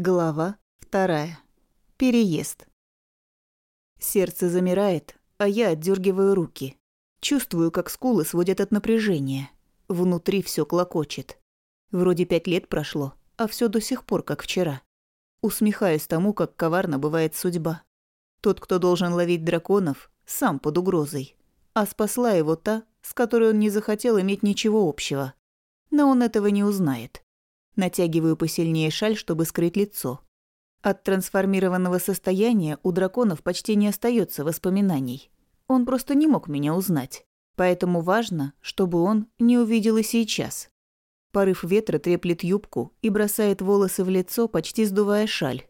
Глава вторая. Переезд. Сердце замирает, а я отдергиваю руки. Чувствую, как скулы сводят от напряжения. Внутри все клокочет. Вроде пять лет прошло, а все до сих пор как вчера. Усмехаюсь тому, как коварно бывает судьба. Тот, кто должен ловить драконов, сам под угрозой. А спасла его та, с которой он не захотел иметь ничего общего. Но он этого не узнает. Натягиваю посильнее шаль, чтобы скрыть лицо. От трансформированного состояния у драконов почти не остается воспоминаний. Он просто не мог меня узнать. Поэтому важно, чтобы он не увидел и сейчас. Порыв ветра треплет юбку и бросает волосы в лицо, почти сдувая шаль.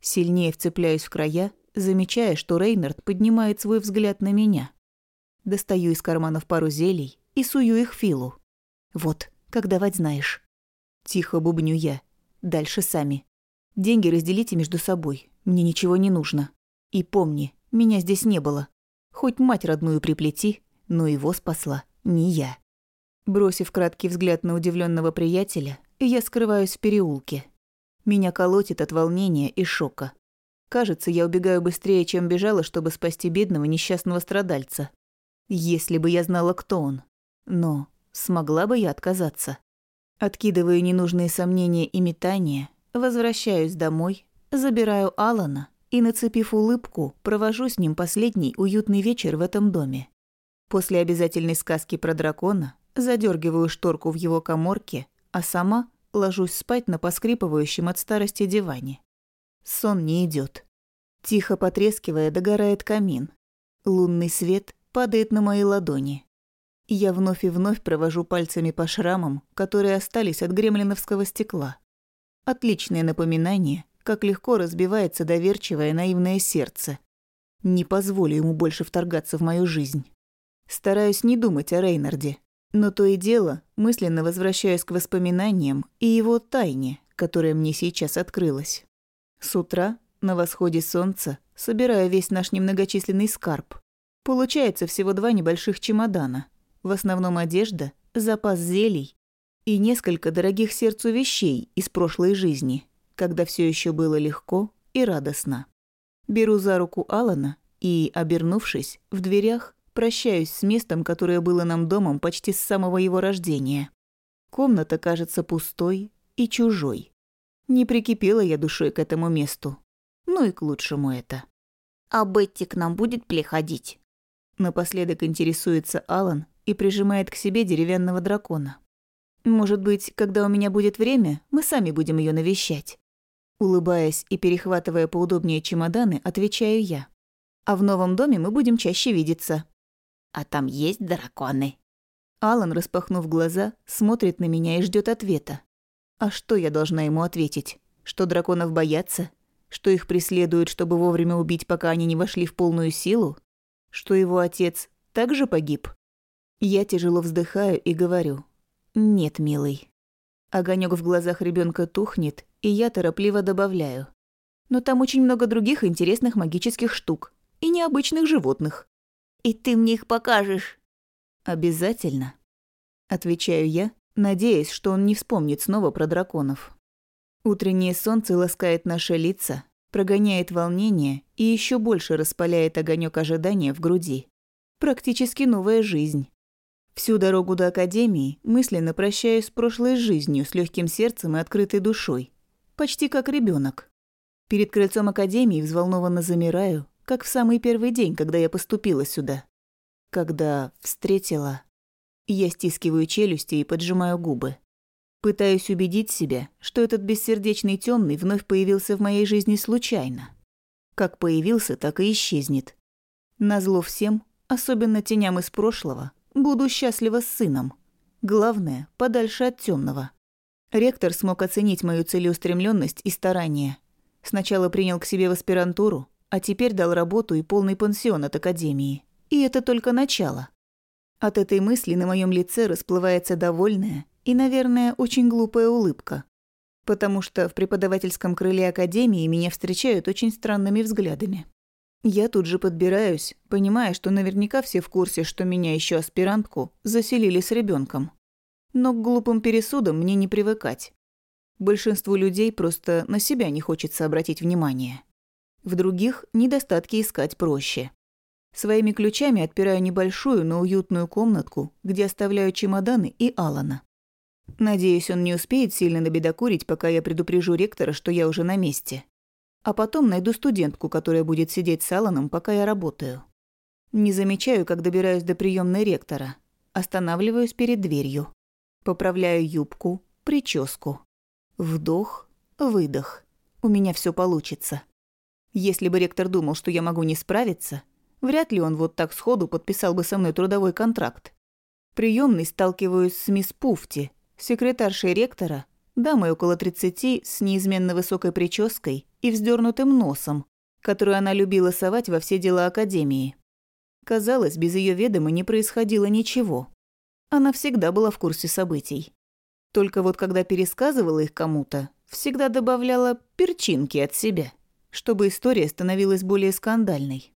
Сильнее вцепляюсь в края, замечая, что Рейнард поднимает свой взгляд на меня. Достаю из карманов пару зелий и сую их Филу. Вот, как давать знаешь. Тихо бубню я. Дальше сами. Деньги разделите между собой. Мне ничего не нужно. И помни, меня здесь не было. Хоть мать родную приплети, но его спасла не я. Бросив краткий взгляд на удивленного приятеля, я скрываюсь в переулке. Меня колотит от волнения и шока. Кажется, я убегаю быстрее, чем бежала, чтобы спасти бедного несчастного страдальца. Если бы я знала, кто он. Но смогла бы я отказаться? Откидываю ненужные сомнения и метания, возвращаюсь домой, забираю Алана и, нацепив улыбку, провожу с ним последний уютный вечер в этом доме. После обязательной сказки про дракона задергиваю шторку в его коморке, а сама ложусь спать на поскрипывающем от старости диване. Сон не идет. Тихо потрескивая, догорает камин. Лунный свет падает на мои ладони. Я вновь и вновь провожу пальцами по шрамам, которые остались от гремлиновского стекла. Отличное напоминание, как легко разбивается доверчивое наивное сердце. Не позволю ему больше вторгаться в мою жизнь. Стараюсь не думать о Рейнарде, но то и дело мысленно возвращаюсь к воспоминаниям и его тайне, которая мне сейчас открылась. С утра, на восходе солнца, собираю весь наш немногочисленный скарб. Получается всего два небольших чемодана – в основном одежда, запас зелий и несколько дорогих сердцу вещей из прошлой жизни, когда все еще было легко и радостно. Беру за руку Алана и, обернувшись, в дверях прощаюсь с местом, которое было нам домом почти с самого его рождения. Комната кажется пустой и чужой. Не прикипела я душой к этому месту. Ну и к лучшему это. «А Бетти к нам будет приходить?» Напоследок интересуется Алан, и прижимает к себе деревянного дракона. «Может быть, когда у меня будет время, мы сами будем ее навещать?» Улыбаясь и перехватывая поудобнее чемоданы, отвечаю я. «А в новом доме мы будем чаще видеться». «А там есть драконы?» Алан, распахнув глаза, смотрит на меня и ждет ответа. А что я должна ему ответить? Что драконов боятся? Что их преследуют, чтобы вовремя убить, пока они не вошли в полную силу? Что его отец также погиб? Я тяжело вздыхаю и говорю. «Нет, милый». Огонек в глазах ребенка тухнет, и я торопливо добавляю. «Но там очень много других интересных магических штук. И необычных животных». «И ты мне их покажешь?» «Обязательно», — отвечаю я, надеясь, что он не вспомнит снова про драконов. Утреннее солнце ласкает наши лица, прогоняет волнение и еще больше распаляет огонек ожидания в груди. Практически новая жизнь. Всю дорогу до академии мысленно прощаюсь с прошлой жизнью с легким сердцем и открытой душой. Почти как ребенок. Перед крыльцом академии взволнованно замираю, как в самый первый день, когда я поступила сюда. Когда встретила... Я стискиваю челюсти и поджимаю губы. Пытаюсь убедить себя, что этот бессердечный темный вновь появился в моей жизни случайно. Как появился, так и исчезнет. Назло всем, особенно теням из прошлого, Буду счастлива с сыном. Главное, подальше от темного. Ректор смог оценить мою целеустремленность и старание. Сначала принял к себе в аспирантуру, а теперь дал работу и полный пансион от академии. И это только начало. От этой мысли на моем лице расплывается довольная и, наверное, очень глупая улыбка. Потому что в преподавательском крыле академии меня встречают очень странными взглядами. Я тут же подбираюсь, понимая, что наверняка все в курсе, что меня еще аспирантку заселили с ребенком. Но к глупым пересудам мне не привыкать. Большинству людей просто на себя не хочется обратить внимание. В других недостатки искать проще. Своими ключами отпираю небольшую, но уютную комнатку, где оставляю чемоданы и Алана. Надеюсь, он не успеет сильно набедокурить, пока я предупрежу ректора, что я уже на месте. А потом найду студентку, которая будет сидеть с Аланом, пока я работаю. Не замечаю, как добираюсь до приемной ректора. Останавливаюсь перед дверью. Поправляю юбку, прическу. Вдох, выдох. У меня все получится. Если бы ректор думал, что я могу не справиться, вряд ли он вот так сходу подписал бы со мной трудовой контракт. Приемный сталкиваюсь с мисс Пуфти, секретаршей ректора, дамой около 30 с неизменно высокой прической и вздернутым носом, которую она любила совать во все дела Академии. Казалось, без ее ведома не происходило ничего. Она всегда была в курсе событий. Только вот когда пересказывала их кому-то, всегда добавляла перчинки от себя, чтобы история становилась более скандальной.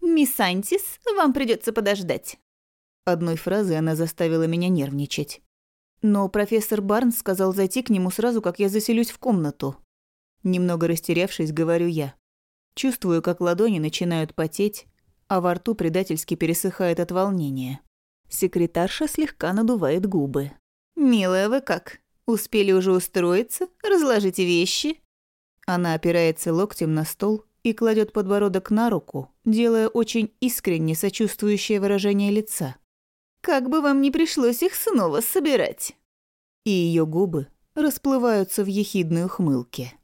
«Мисс Антис, вам придется подождать». Одной фразой она заставила меня нервничать. Но профессор Барнс сказал зайти к нему сразу, как я заселюсь в комнату. Немного растерявшись, говорю я. Чувствую, как ладони начинают потеть, а во рту предательски пересыхает от волнения. Секретарша слегка надувает губы. «Милая, вы как? Успели уже устроиться? Разложите вещи?» Она опирается локтем на стол и кладет подбородок на руку, делая очень искренне сочувствующее выражение лица. Как бы вам не пришлось их снова собирать. И ее губы расплываются в ехидной ухмылке.